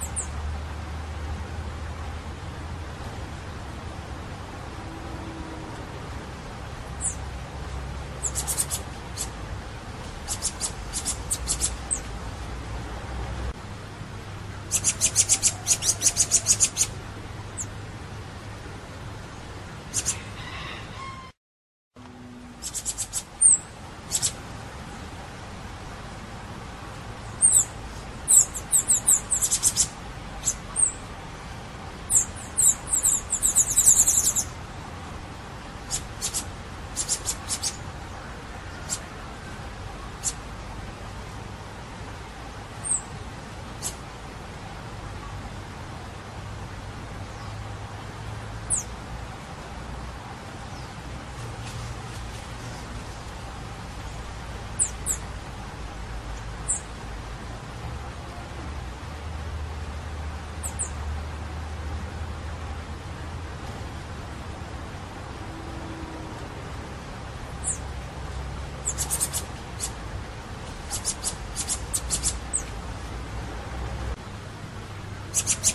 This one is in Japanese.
you you